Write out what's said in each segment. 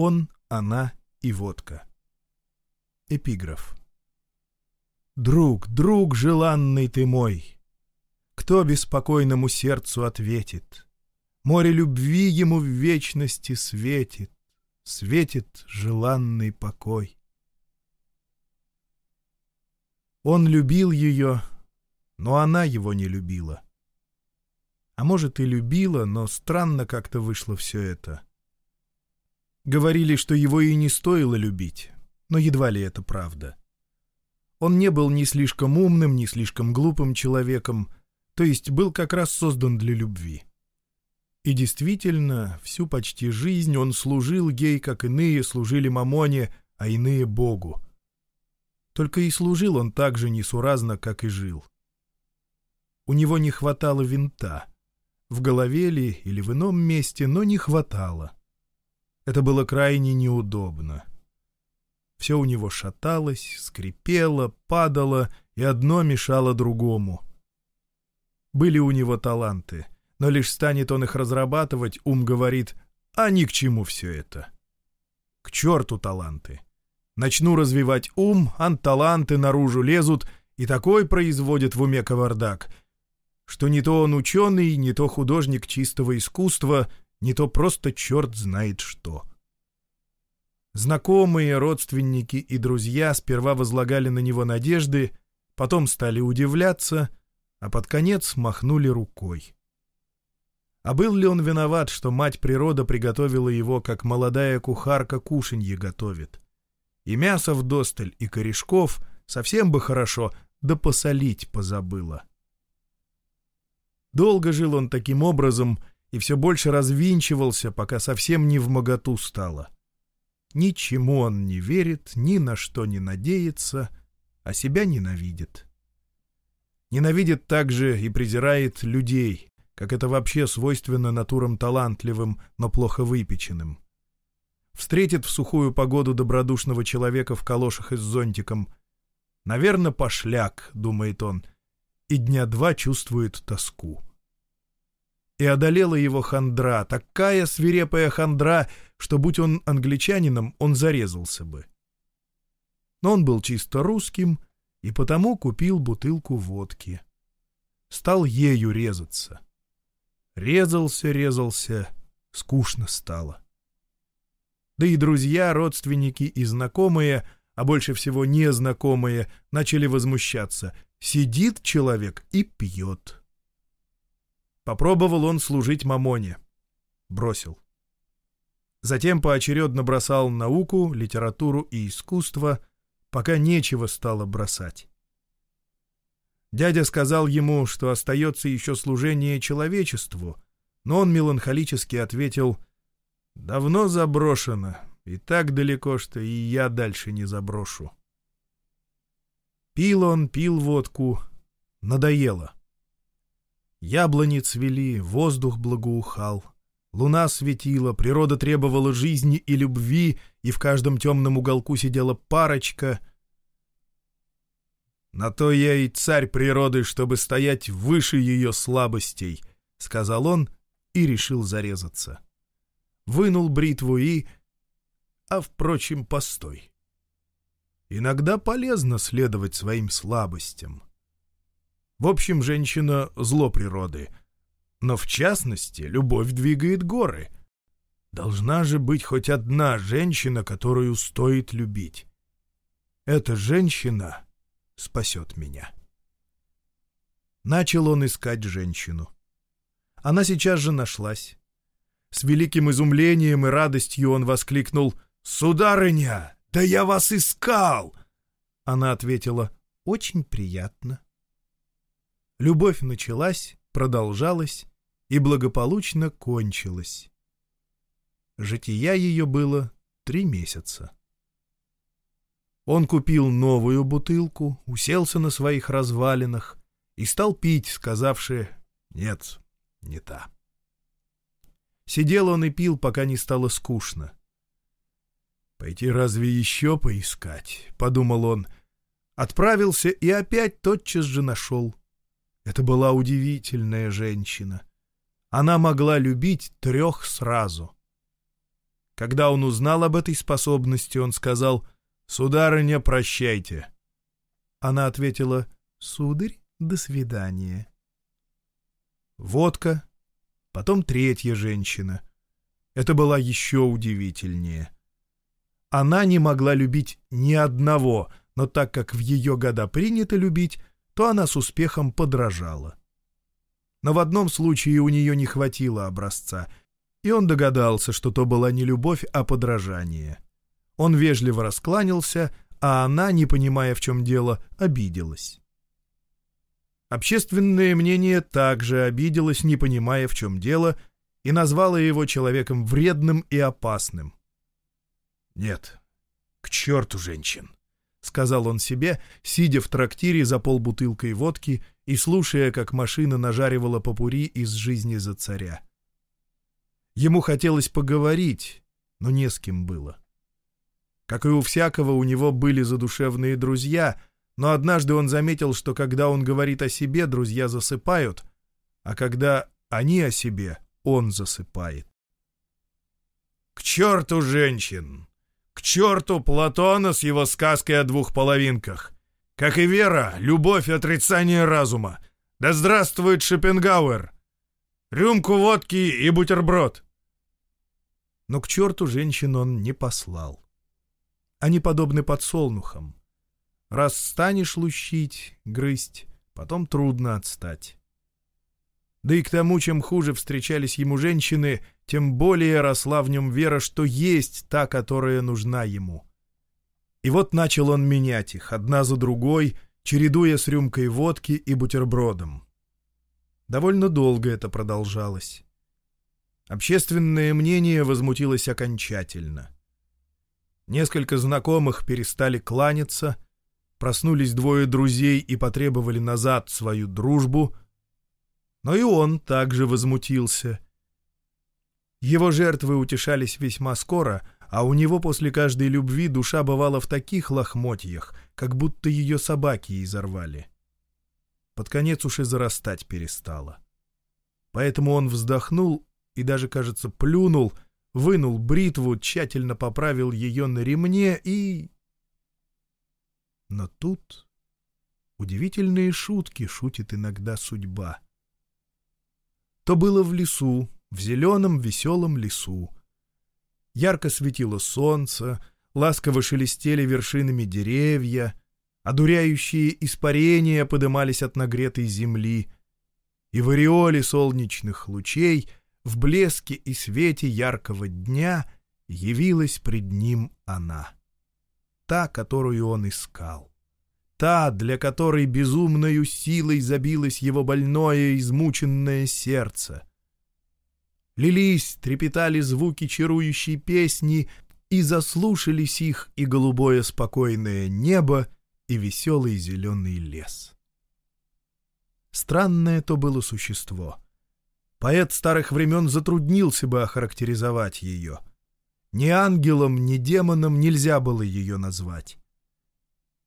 Он, она и водка. Эпиграф. Друг, друг желанный ты мой, Кто беспокойному сердцу ответит? Море любви ему в вечности светит, Светит желанный покой. Он любил ее, но она его не любила. А может, и любила, но странно как-то вышло все это. Говорили, что его и не стоило любить, но едва ли это правда. Он не был ни слишком умным, ни слишком глупым человеком, то есть был как раз создан для любви. И действительно, всю почти жизнь он служил ей, как иные служили Мамоне, а иные Богу. Только и служил он так же несуразно, как и жил. У него не хватало винта. В голове ли или в ином месте, но не хватало. Это было крайне неудобно. Все у него шаталось, скрипело, падало, и одно мешало другому. Были у него таланты, но лишь станет он их разрабатывать, ум говорит, а ни к чему все это. К черту таланты. Начну развивать ум, анталанты наружу лезут, и такой производит в уме кавардак, что не то он ученый, не то художник чистого искусства, не то просто черт знает что. Знакомые, родственники и друзья сперва возлагали на него надежды, потом стали удивляться, а под конец махнули рукой. А был ли он виноват, что мать природа приготовила его, как молодая кухарка кушанье готовит? И мясо вдосталь, и корешков, совсем бы хорошо, да посолить позабыла. Долго жил он таким образом и все больше развинчивался, пока совсем не в моготу стало. — Ничему он не верит, ни на что не надеется, а себя ненавидит. Ненавидит также и презирает людей, как это вообще свойственно натурам талантливым, но плохо выпеченным. Встретит в сухую погоду добродушного человека в калошах и с зонтиком. «Наверное, пошляк», — думает он, и дня два чувствует тоску. И одолела его хандра, такая свирепая хандра, что, будь он англичанином, он зарезался бы. Но он был чисто русским и потому купил бутылку водки. Стал ею резаться. Резался, резался, скучно стало. Да и друзья, родственники и знакомые, а больше всего незнакомые, начали возмущаться. Сидит человек и пьет. Попробовал он служить мамоне. Бросил. Затем поочередно бросал науку, литературу и искусство, пока нечего стало бросать. Дядя сказал ему, что остается еще служение человечеству, но он меланхолически ответил «Давно заброшено, и так далеко, что и я дальше не заброшу». Пил он, пил водку, надоело. Яблони цвели, воздух благоухал — Луна светила, природа требовала жизни и любви, и в каждом темном уголку сидела парочка. «На то я и царь природы, чтобы стоять выше ее слабостей», — сказал он и решил зарезаться. Вынул бритву и... А, впрочем, постой. Иногда полезно следовать своим слабостям. В общем, женщина — зло природы — но в частности, любовь двигает горы. Должна же быть хоть одна женщина, которую стоит любить. Эта женщина спасет меня. Начал он искать женщину. Она сейчас же нашлась. С великим изумлением и радостью он воскликнул «Сударыня, да я вас искал!» Она ответила «Очень приятно». Любовь началась, продолжалась и благополучно кончилась. Жития ее было три месяца. Он купил новую бутылку, уселся на своих развалинах и стал пить, сказавши «нет, не та». Сидел он и пил, пока не стало скучно. «Пойти разве еще поискать?» — подумал он. Отправился и опять тотчас же нашел. Это была удивительная женщина. Она могла любить трех сразу. Когда он узнал об этой способности, он сказал «Сударыня, прощайте». Она ответила «Сударь, до свидания». Водка, потом третья женщина. Это была еще удивительнее. Она не могла любить ни одного, но так как в ее года принято любить, то она с успехом подражала. Но в одном случае у нее не хватило образца, и он догадался, что то была не любовь, а подражание. Он вежливо раскланялся, а она, не понимая, в чем дело, обиделась. Общественное мнение также обиделось, не понимая, в чем дело, и назвало его человеком вредным и опасным. «Нет, к черту женщин!» — сказал он себе, сидя в трактире за полбутылкой водки и слушая, как машина нажаривала попури из жизни за царя. Ему хотелось поговорить, но не с кем было. Как и у всякого, у него были задушевные друзья, но однажды он заметил, что когда он говорит о себе, друзья засыпают, а когда они о себе, он засыпает. «К черту женщин! К черту Платона с его сказкой о двух половинках! Как и вера, любовь и отрицание разума! Да здравствует Шопенгауэр! Рюмку водки и бутерброд!» но к черту женщин он не послал. Они подобны подсолнухам. Раз станешь лущить, грызть, потом трудно отстать. Да и к тому, чем хуже встречались ему женщины, тем более росла в нем вера, что есть та, которая нужна ему. И вот начал он менять их, одна за другой, чередуя с рюмкой водки и бутербродом. Довольно долго это продолжалось. Общественное мнение возмутилось окончательно. Несколько знакомых перестали кланяться, проснулись двое друзей и потребовали назад свою дружбу, но и он также возмутился. Его жертвы утешались весьма скоро, а у него после каждой любви душа бывала в таких лохмотьях, как будто ее собаки изорвали. Под конец уж и зарастать перестала. Поэтому он вздохнул и даже, кажется, плюнул, вынул бритву, тщательно поправил ее на ремне и... Но тут удивительные шутки шутит иногда судьба. То было в лесу, в зеленом веселом лесу. Ярко светило солнце, ласково шелестели вершинами деревья, одуряющие испарения подымались от нагретой земли, и в ореоле солнечных лучей в блеске и свете яркого дня явилась пред ним она. Та, которую он искал. Та, для которой безумною силой забилось его больное, измученное сердце. Лились, трепетали звуки чарующей песни, и заслушались их и голубое спокойное небо, и веселый зеленый лес. Странное то было существо — Поэт старых времен затруднился бы охарактеризовать ее. Ни ангелом, ни демоном нельзя было ее назвать.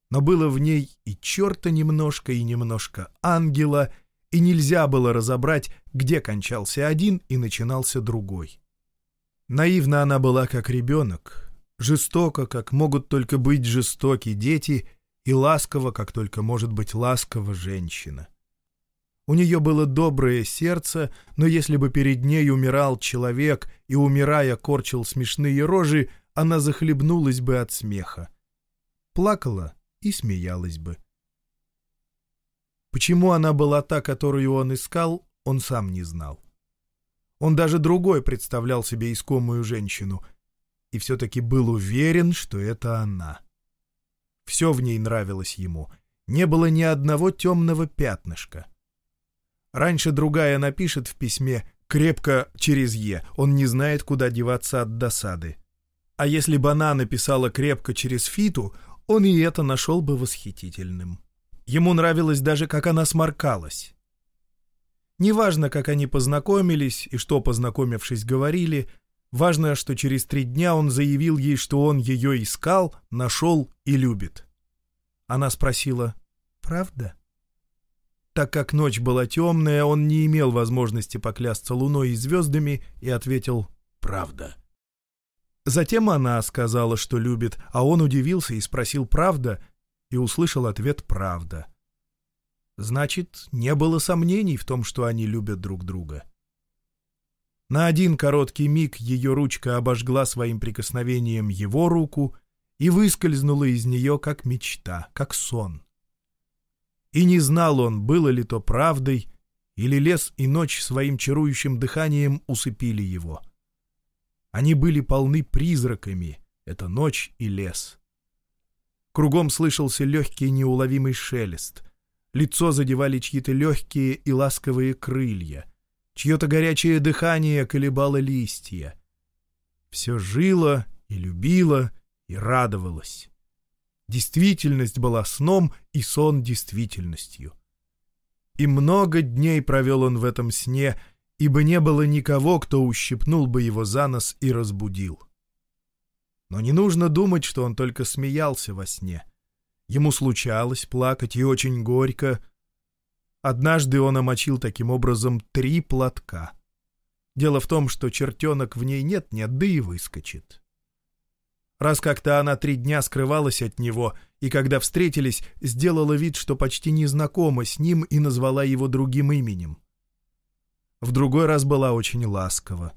Но было в ней и черта немножко, и немножко ангела, и нельзя было разобрать, где кончался один и начинался другой. Наивна она была, как ребенок, жестоко, как могут только быть жестоки дети, и ласково, как только может быть ласкова женщина. У нее было доброе сердце, но если бы перед ней умирал человек и, умирая, корчил смешные рожи, она захлебнулась бы от смеха. Плакала и смеялась бы. Почему она была та, которую он искал, он сам не знал. Он даже другой представлял себе искомую женщину и все-таки был уверен, что это она. Все в ней нравилось ему, не было ни одного темного пятнышка. Раньше другая напишет в письме «крепко через «е», он не знает, куда деваться от досады. А если бы она написала «крепко через фиту», он и это нашел бы восхитительным. Ему нравилось даже, как она сморкалась. Неважно, как они познакомились и что, познакомившись, говорили, важно, что через три дня он заявил ей, что он ее искал, нашел и любит. Она спросила «Правда?» Так как ночь была темная, он не имел возможности поклясться луной и звездами и ответил «Правда». Затем она сказала, что любит, а он удивился и спросил «правда?» И услышал ответ «правда». Значит, не было сомнений в том, что они любят друг друга. На один короткий миг ее ручка обожгла своим прикосновением его руку и выскользнула из нее, как мечта, как сон. И не знал он, было ли то правдой, или лес и ночь своим чарующим дыханием усыпили его. Они были полны призраками, это ночь и лес. Кругом слышался легкий неуловимый шелест. Лицо задевали чьи-то легкие и ласковые крылья. Чье-то горячее дыхание колебало листья. Все жило и любило и радовалось. Действительность была сном, и сон действительностью. И много дней провел он в этом сне, ибо не было никого, кто ущипнул бы его за нос и разбудил. Но не нужно думать, что он только смеялся во сне. Ему случалось плакать и очень горько. Однажды он омочил таким образом три платка. Дело в том, что чертенок в ней нет-нет, да и выскочит. Раз как-то она три дня скрывалась от него, и когда встретились, сделала вид, что почти не знакома с ним и назвала его другим именем. В другой раз была очень ласкова.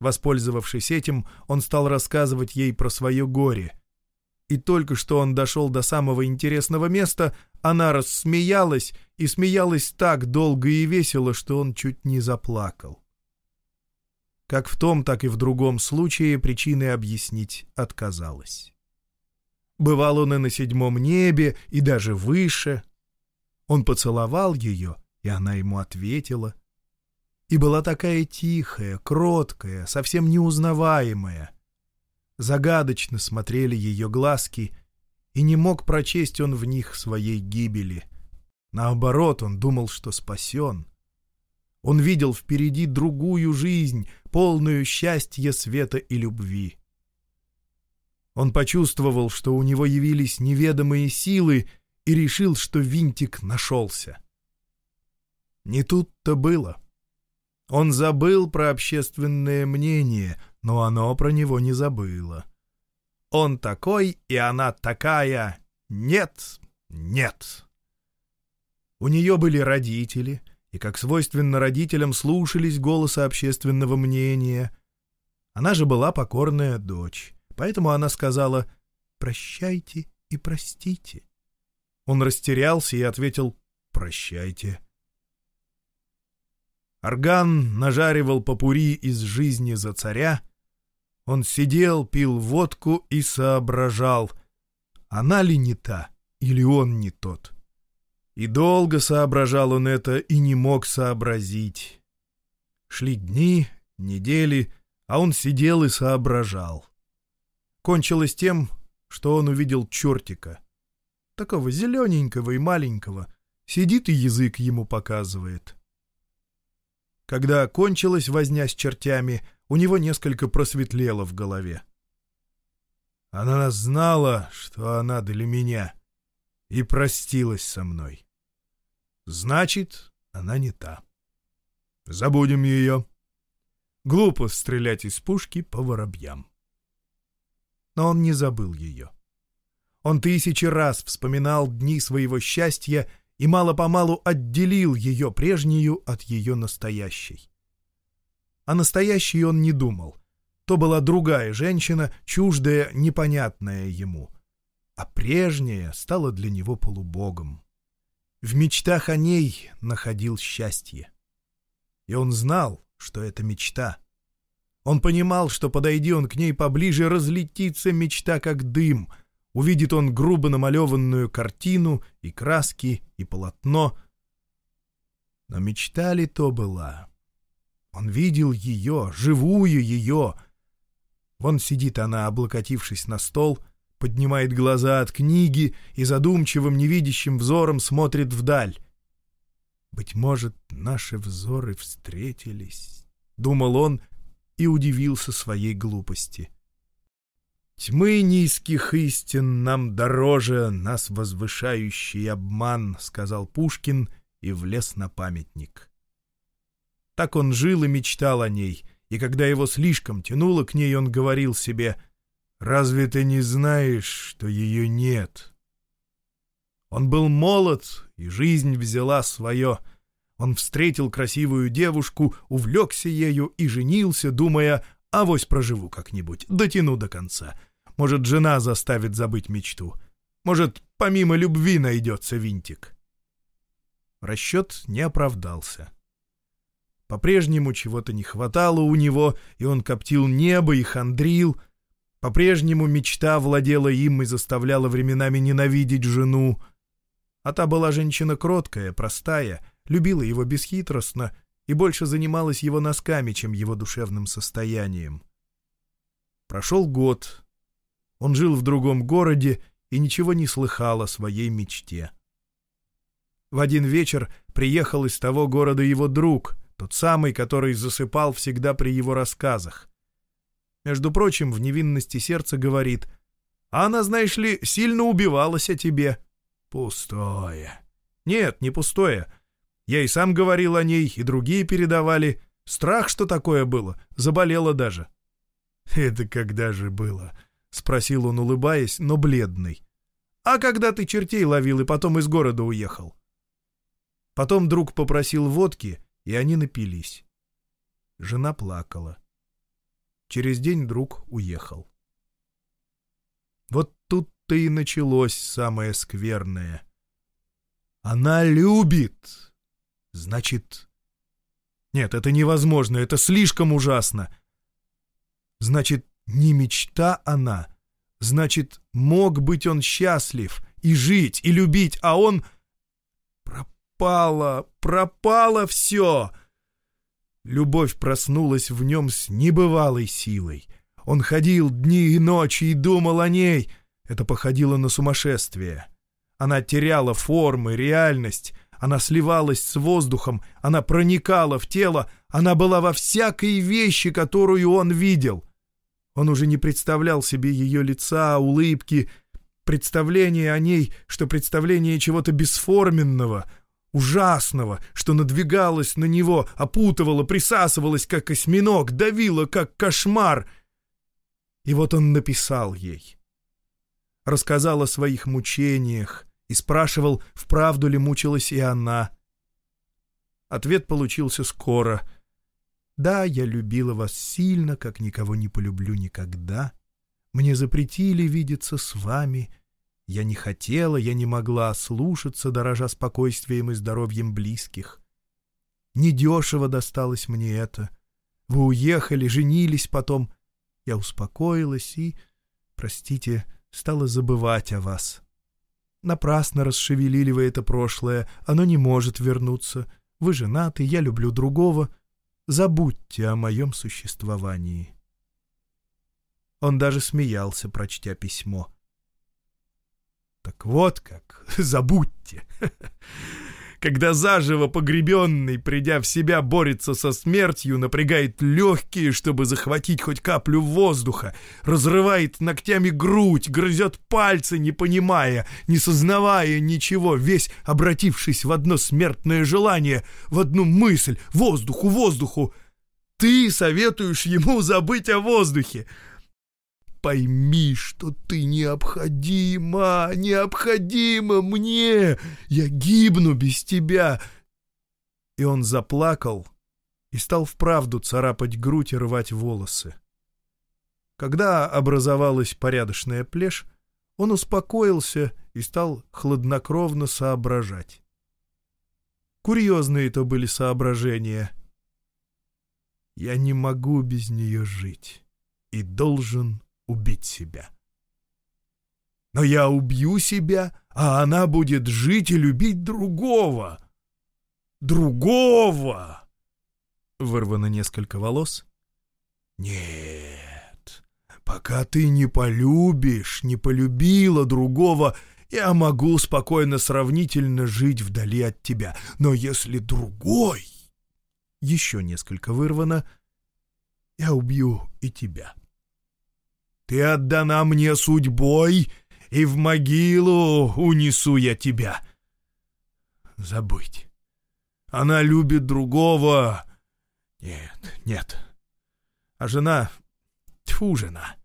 Воспользовавшись этим, он стал рассказывать ей про свое горе. И только что он дошел до самого интересного места, она рассмеялась, и смеялась так долго и весело, что он чуть не заплакал. Как в том, так и в другом случае причины объяснить отказалась. Бывал он и на седьмом небе, и даже выше. Он поцеловал ее, и она ему ответила — и была такая тихая, кроткая, совсем неузнаваемая. Загадочно смотрели ее глазки, и не мог прочесть он в них своей гибели. Наоборот, он думал, что спасен. Он видел впереди другую жизнь, полную счастья, света и любви. Он почувствовал, что у него явились неведомые силы, и решил, что винтик нашелся. Не тут-то было. — он забыл про общественное мнение, но оно про него не забыло. Он такой, и она такая. Нет, нет. У нее были родители, и, как свойственно родителям, слушались голоса общественного мнения. Она же была покорная дочь, поэтому она сказала «прощайте и простите». Он растерялся и ответил «прощайте». Орган нажаривал попури из жизни за царя. Он сидел, пил водку и соображал, она ли не та или он не тот. И долго соображал он это и не мог сообразить. Шли дни, недели, а он сидел и соображал. Кончилось тем, что он увидел чертика. Такого зелененького и маленького. Сидит и язык ему показывает. Когда кончилась возня с чертями, у него несколько просветлело в голове. Она знала, что она для меня, и простилась со мной. Значит, она не та. Забудем ее. Глупо стрелять из пушки по воробьям. Но он не забыл ее. Он тысячи раз вспоминал дни своего счастья и мало-помалу отделил ее прежнюю от ее настоящей. О настоящей он не думал. То была другая женщина, чуждая, непонятная ему. А прежняя стала для него полубогом. В мечтах о ней находил счастье. И он знал, что это мечта. Он понимал, что, подойди он к ней поближе, разлетится мечта, как дым — увидит он грубо намалеванную картину и краски, и полотно. Но мечта ли то была? Он видел ее, живую ее. Вон сидит она, облокотившись на стол, поднимает глаза от книги и задумчивым невидящим взором смотрит вдаль. «Быть может, наши взоры встретились», — думал он и удивился своей глупости. — Тьмы низких истин нам дороже, нас возвышающий обман, — сказал Пушкин и влез на памятник. Так он жил и мечтал о ней, и когда его слишком тянуло к ней, он говорил себе «Разве ты не знаешь, что ее нет?» Он был молод, и жизнь взяла свое. Он встретил красивую девушку, увлекся ею и женился, думая «Авось проживу как-нибудь, дотяну до конца». Может, жена заставит забыть мечту. Может, помимо любви найдется винтик. Расчет не оправдался. По-прежнему чего-то не хватало у него, и он коптил небо и хандрил. По-прежнему мечта владела им и заставляла временами ненавидеть жену. А та была женщина кроткая, простая, любила его бесхитростно и больше занималась его носками, чем его душевным состоянием. Прошел год. Он жил в другом городе и ничего не слыхал о своей мечте. В один вечер приехал из того города его друг — тот самый, который засыпал всегда при его рассказах. Между прочим, в невинности сердца говорит, «А она, знаешь ли, сильно убивалась о тебе». Пустое. Нет, не пустое. Я и сам говорил о ней, и другие передавали. Страх, что такое было, заболела даже. «Это когда же было?» — спросил он, улыбаясь, но бледный. «А когда ты чертей ловил и потом из города уехал?» Потом друг попросил водки, и они напились. Жена плакала. Через день друг уехал. Вот тут-то и началось самое скверное. Она любит. Значит... Нет, это невозможно, это слишком ужасно. Значит, не мечта она. Значит, мог быть он счастлив и жить, и любить, а он пропало, пропало все!» Любовь проснулась в нем с небывалой силой. Он ходил дни и ночи и думал о ней. Это походило на сумасшествие. Она теряла формы, реальность. Она сливалась с воздухом, она проникала в тело, она была во всякой вещи, которую он видел. Он уже не представлял себе ее лица, улыбки, представление о ней, что представление чего-то бесформенного, ужасного, что надвигалось на него, опутывало, присасывалось, как осьминог, давило, как кошмар. И вот он написал ей. Рассказал о своих мучениях и спрашивал, вправду ли мучилась и она. Ответ получился скоро. «Да, я любила вас сильно, как никого не полюблю никогда. Мне запретили видеться с вами» Я не хотела, я не могла слушаться, дорожа спокойствием и здоровьем близких. Недешево досталось мне это. Вы уехали, женились потом. Я успокоилась и, простите, стала забывать о вас. Напрасно расшевелили вы это прошлое, оно не может вернуться. Вы женаты, я люблю другого. Забудьте о моем существовании. Он даже смеялся, прочтя письмо. — так вот как, забудьте. Когда заживо погребенный, придя в себя, борется со смертью, напрягает легкие, чтобы захватить хоть каплю воздуха, разрывает ногтями грудь, грызет пальцы, не понимая, не сознавая ничего, весь обратившись в одно смертное желание, в одну мысль — воздуху, воздуху. Ты советуешь ему забыть о воздухе — пойми, что ты необходима, необходима мне. Я гибну без тебя. И он заплакал и стал вправду царапать грудь и рвать волосы. Когда образовалась порядочная плешь, он успокоился и стал хладнокровно соображать. Курьезные то были соображения. Я не могу без нее жить и должен убить себя. Но я убью себя, а она будет жить и любить другого. Другого! Вырвано несколько волос. Нет, пока ты не полюбишь, не полюбила другого, я могу спокойно сравнительно жить вдали от тебя. Но если другой... Еще несколько вырвано. Я убью и тебя. Ты отдана мне судьбой, и в могилу унесу я тебя. Забыть. Она любит другого. Нет, нет. а жена... Тьфу, жена.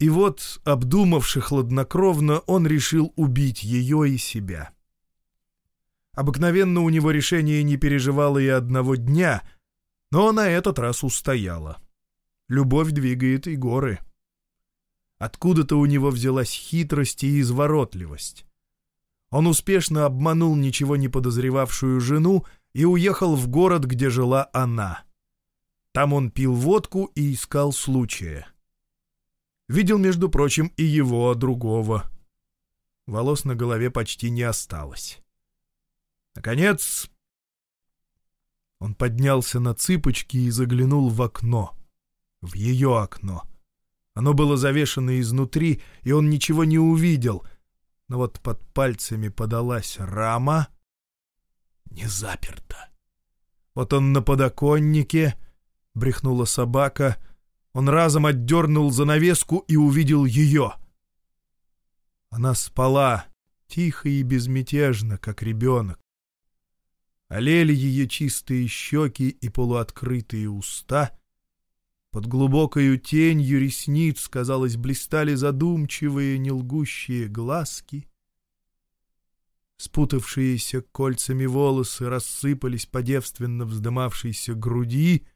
И вот, обдумавши хладнокровно, он решил убить ее и себя. Обыкновенно у него решение не переживало и одного дня, но на этот раз устояло. Любовь двигает и горы. Откуда-то у него взялась хитрость и изворотливость. Он успешно обманул ничего не подозревавшую жену и уехал в город, где жила она. Там он пил водку и искал случая. Видел, между прочим, и его, другого. Волос на голове почти не осталось. Наконец, он поднялся на цыпочки и заглянул в окно. В ее окно. Оно было завешено изнутри, и он ничего не увидел. Но вот под пальцами подалась рама. Не заперта. Вот он на подоконнике, брехнула собака. Он разом отдернул занавеску и увидел ее. Она спала, тихо и безмятежно, как ребенок. Олели ее чистые щеки и полуоткрытые уста. Под глубокою тенью ресниц, казалось, блистали задумчивые, нелгущие глазки. Спутавшиеся кольцами волосы рассыпались по девственно вздымавшейся груди.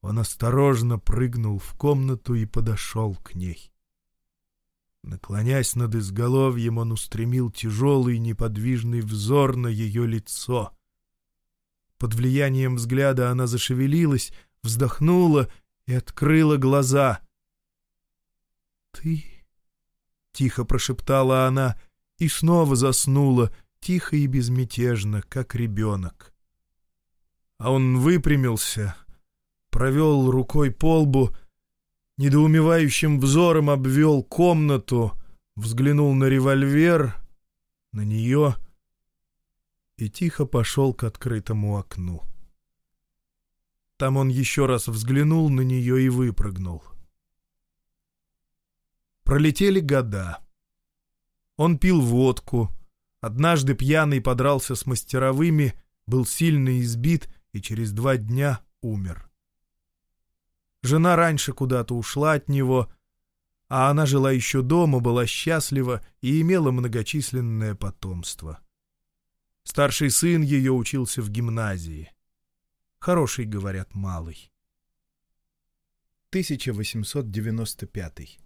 Он осторожно прыгнул в комнату и подошел к ней. Наклонясь над изголовьем, он устремил тяжелый неподвижный взор на ее лицо. Под влиянием взгляда она зашевелилась, вздохнула и открыла глаза. «Ты...» — тихо прошептала она и снова заснула, тихо и безмятежно, как ребенок. А он выпрямился, провел рукой по лбу недоумевающим взором обвел комнату, взглянул на револьвер, на нее и тихо пошел к открытому окну. Там он еще раз взглянул на нее и выпрыгнул. Пролетели года. Он пил водку, однажды пьяный подрался с мастеровыми, был сильно избит и через два дня умер. Жена раньше куда-то ушла от него, а она жила еще дома, была счастлива и имела многочисленное потомство. Старший сын ее учился в гимназии. Хороший, говорят, малый. 1895